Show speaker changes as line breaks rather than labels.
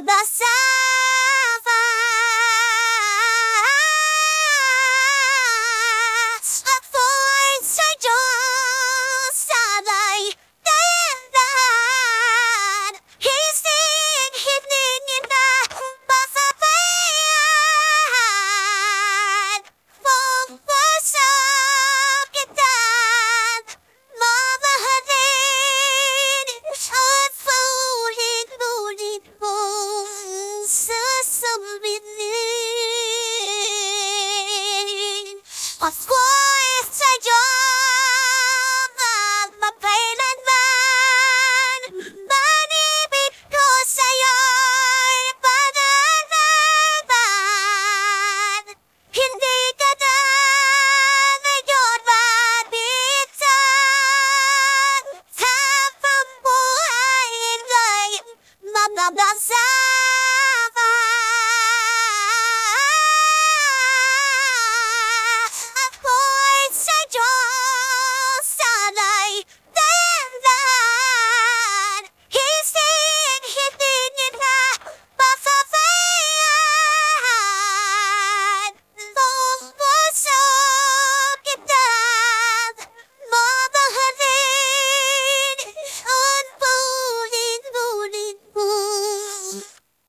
babasa Pasko'y sa Diyon at magpailanman Manibig ko sa'yo'y pananaman. Hindi ka na ngayon mabitan Sa pambuhayin ko'y mamamlasan